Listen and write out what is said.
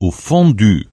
au fond du